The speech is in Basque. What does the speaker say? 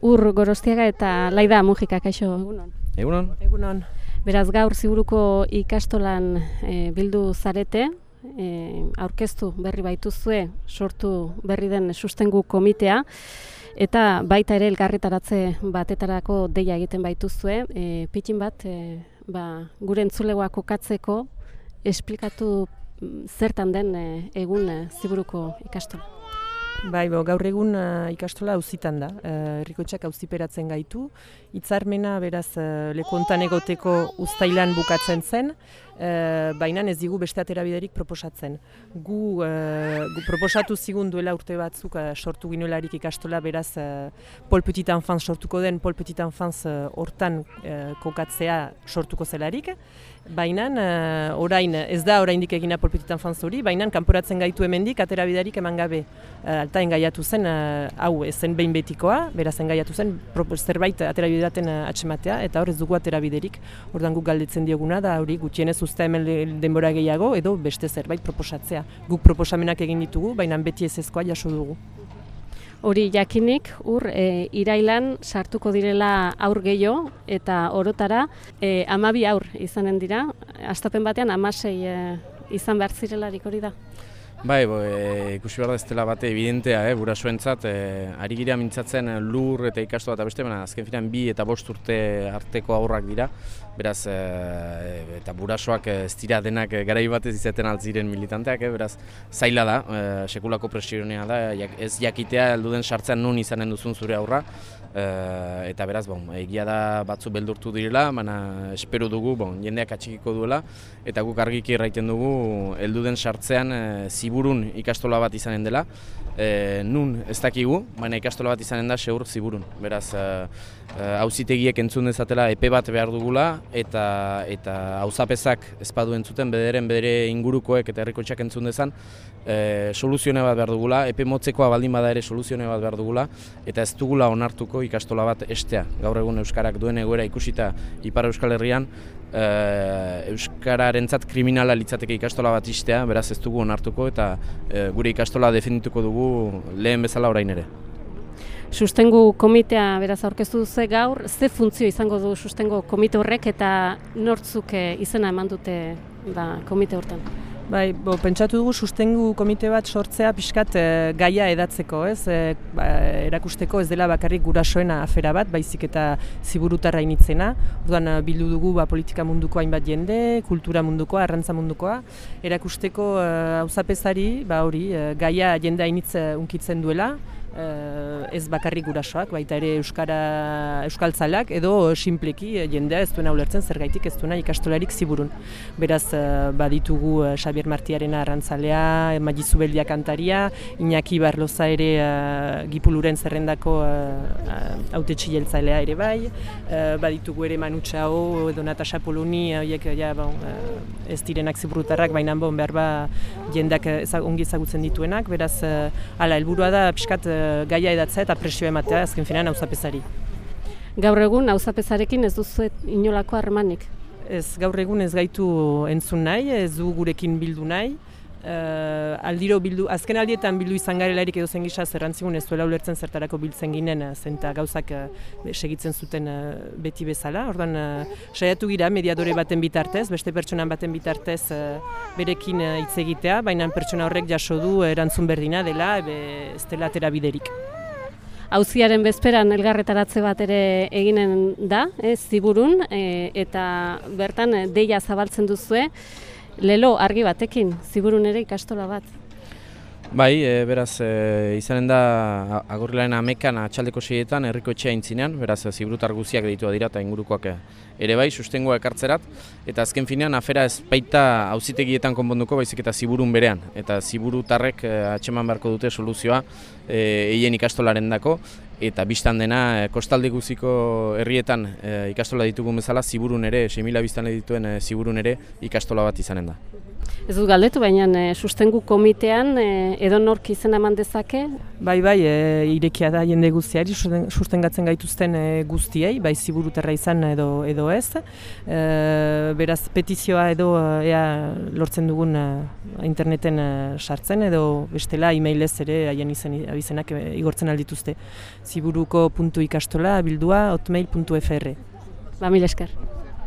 Ur Gorostiaga eta Laida Mujika, kaixo, egunon. Egunon. Egunon. Beraz gaur ziburuko ikastolan e, bildu zarete, e, aurkeztu berri baituzue, sortu berri den sustengu komitea, eta baita ere elgarretaratze batetarako deia egiten baituzue, e, pitin bat, e, ba, gure entzulegoa kokatzeko, esplikatu mm, zertan den e, egun e, ziburuko ikastola. Bai, bo, gaur egun uh, ikastola auzitan da. Uh, Errikotxak auziperatzen gaitu. Hitzarmena beraz uh, leku hontan egoteko uztailan bukatzen zen, uh, baina ez digu beste aterabiderik proposatzen. Gu, uh, gu proposatu zigun duela urte batzuk uh, sortu ginuelarik ikastola beraz uh, Pol Petit Enfans sortuko den Pol Petit Enfans hortan uh, kokatzea sortuko zelarik. Baina uh, orain ez da oraindik egina Pol Petit Enfans hori, baina kanporatzen gaitu hemendik aterabiderik eman gabe. Uh, alta engaiatu zen, uh, hau ezen behin betikoa, beraz engaiatu zen zerbait aterabidaten uh, atxematea, eta hor ez dugu aterabiderik, ordan guk galdetzen dioguna, da hori gutxienez usta hemen denbora gehiago, edo beste zerbait proposatzea. Guk proposamenak egin ditugu, baina beti ez ezkoa jaso dugu. Hori jakinik, ur, e, irailan sartuko direla aur gehiago eta orotara e, amabi aur izanen dira. Astapen batean amasei e, izan behar zirelarik hori da. Bai, bo, e, ikusi behar da ez dela bate evidentea, eh, burasoentzat, e, ari gira mintzatzen lur eta ikastu eta beste, baina azken finan bi eta bost urte arteko aurrak dira, beraz, e, eta burasoak ez dira denak garai batez izaten altziren militanteak, eh, beraz, zaila da, e, sekulako presionea da, ez jakitea elduden sartzean nun izanen duzun zure aurra, e, eta beraz, bon, egia da batzu beldurtu direla, baina espero dugu, bon, jendeak atxikiko duela, eta guk argiki erraiten dugu, elduden sartzean, e, ziburun ikastola bat izanen dela, e, nun ez dakigu, baina ikastola bat izanen da seur ziburun. Beraz, hauzitegiek e, e, entzun dezatela epe bat behar dugula, eta eta hauzapezak ezpadu entzuten, bederen bedere ingurukoek eta herrikotxak entzun dezan, e, soluzione bat behar dugula, epe motzekoa baldin bada ere soluzione bat behar dugula, eta ez dugula onartuko ikastola bat estea. Gaur egun Euskarak duen egoera ikusita Ipar Euskal Herrian, e, euskararentzat kriminala litzateke ikastola bat istea, beraz ez dugu onartuko eta e, gure ikastola defendituko dugu lehen bezala orain ere. Sustengu komitea beraz aurkeztu duzu gaur, ze funtzio izango du sustengo komite horrek eta nortzuk eh, izena eman dute ba, komite hortan? Bai, bo, pentsatu dugu sustengu komite bat sortzea pixkat e, gaia edatzeko, ez? E, ba, erakusteko ez dela bakarrik gurasoena afera bat, baizik eta ziburutarra initzena. Orduan eh, bildu dugu ba, politika munduko hainbat jende, kultura mundukoa, arrantza mundukoa. Erakusteko hauzapezari, ba, hori, gaia jendea initz unkitzen duela, ez bakarrik gurasoak, baita ere euskara euskaltzalak edo sinpleki eh, jendea ez duena ulertzen zergaitik ez duena ikastolarik ziburun. Beraz uh, baditugu Xabier Martiaren arrantzalea, Magizu Beldia kantaria, Iñaki Barloza ere Gipuluren zerrendako autetxi uh, ere bai, baditugu ere Manu Txao edo Natasha Poloni, horiek ja, bon, uh, ez direnak ziburutarrak, baina bon, behar ba jendak ongi ezagutzen dituenak, beraz, uh, ala, helburua da, pixkat, gaia edatzea eta presio ematea azken finean auzapezari. Gaur egun auzapezarekin ez duzu inolako harremanik? Ez, gaur egun ez gaitu entzun nahi, ez du gurekin bildu nahi. Uh, aldiro bildu, azken aldietan bildu izan garelarik edo zen gisa zerrantzigun ez duela ulertzen zertarako biltzen ginen uh, zenta gauzak uh, segitzen zuten uh, beti bezala. Ordan uh, saiatu gira mediadore baten bitartez, beste pertsonan baten bitartez berekin hitz uh, egitea, baina pertsona horrek jaso du erantzun berdina dela, ebe, ez dela atera biderik. Auziaren bezperan elgarretaratze bat ere eginen da, ez ziburun, eta bertan deia zabaltzen duzue, lelo argi batekin, ziburun ere ikastola bat. Bai, e, beraz, e, izanen da agurrilaren amekan atxaldeko seietan herriko etxea intzinean, beraz, ziburutar guziak ditua dira eta ingurukoak ere bai, sustengoa ekartzerat, eta azken finean afera ez baita auzitegietan konponduko, baizik eta ziburun berean, eta ziburutarrek e, atxeman beharko dute soluzioa eien ikastolaren dako, eta biztan dena e, kostalde guziko herrietan ikastola ditugun bezala, ziburun ere, 6.000 biztan dituen e, ziburun ere ikastola bat izanen da. Ez dut galdetu, baina e, sustengu komitean e, edo nork izena eman dezake? Bai, bai, e, irekia da jende guztiari, sustengatzen gaituzten e, guztiei, bai ziburuterra izan edo edo ez. E, beraz, petizioa edo ea lortzen dugun interneten sartzen edo bestela e-mailez ere haien izen abizenak igortzen aldituzte. ziburuko.ikastola bildua hotmail.fr Ba, mil esker.